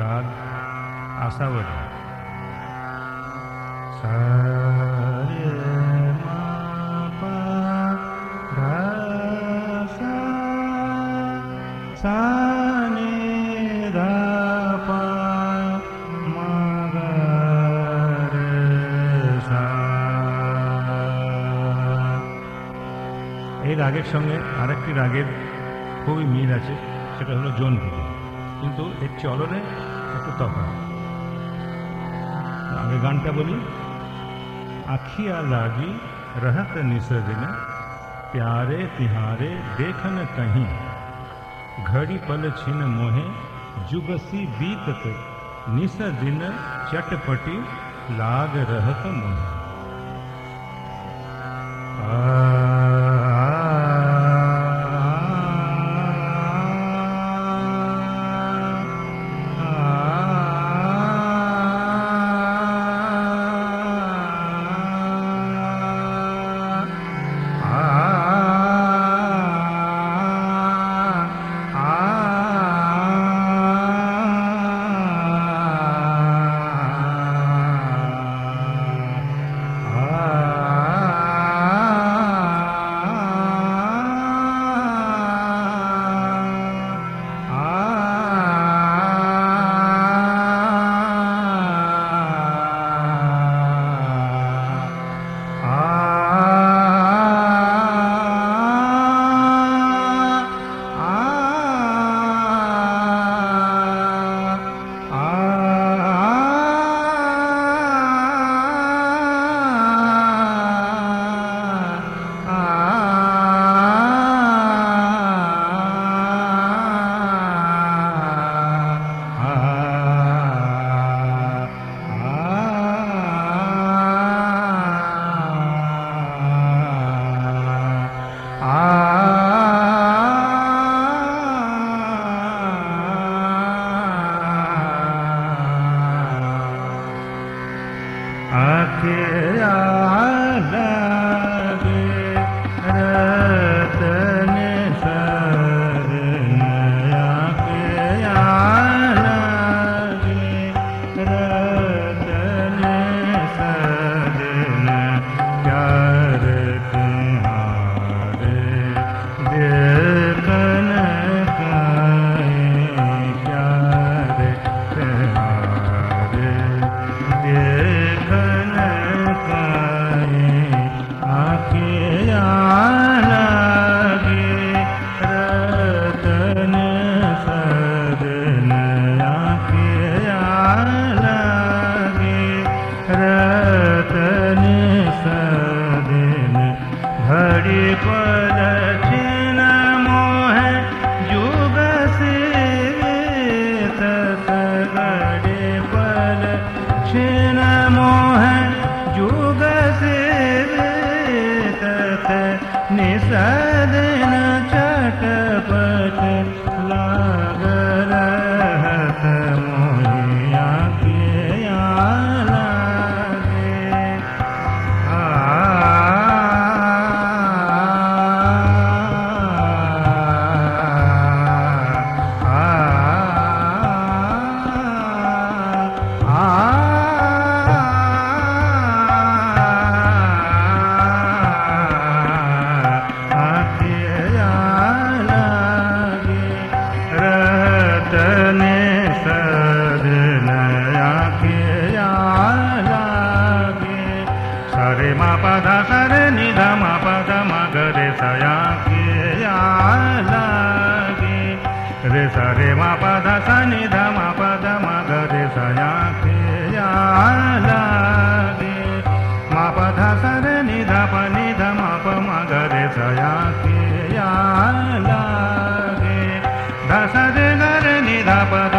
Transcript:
রাগ আশাবলী এই রাগের সঙ্গে আরেকটি রাগের খুবই মিল আছে সেটা হলো জোনপুরি কিন্তু এর চলনে একটু তফাৎ আমি গানটা বলি আখি আর লাগি রহত निसदिन प्यारे तिहारे देखन कहीं घड़ी पल छिन मोहे जुगसी बीतत दिन चटपटी लाग रहत मोहे आ Yeah. हरे पदक्षणोहे युगस हरे पदक्षनमोह युग निषट मगरे सया केया लगे रे से मापा धसा निध मा प धे मापा धर निधाप निध मा मगरे सया केया लगे ध सरे पद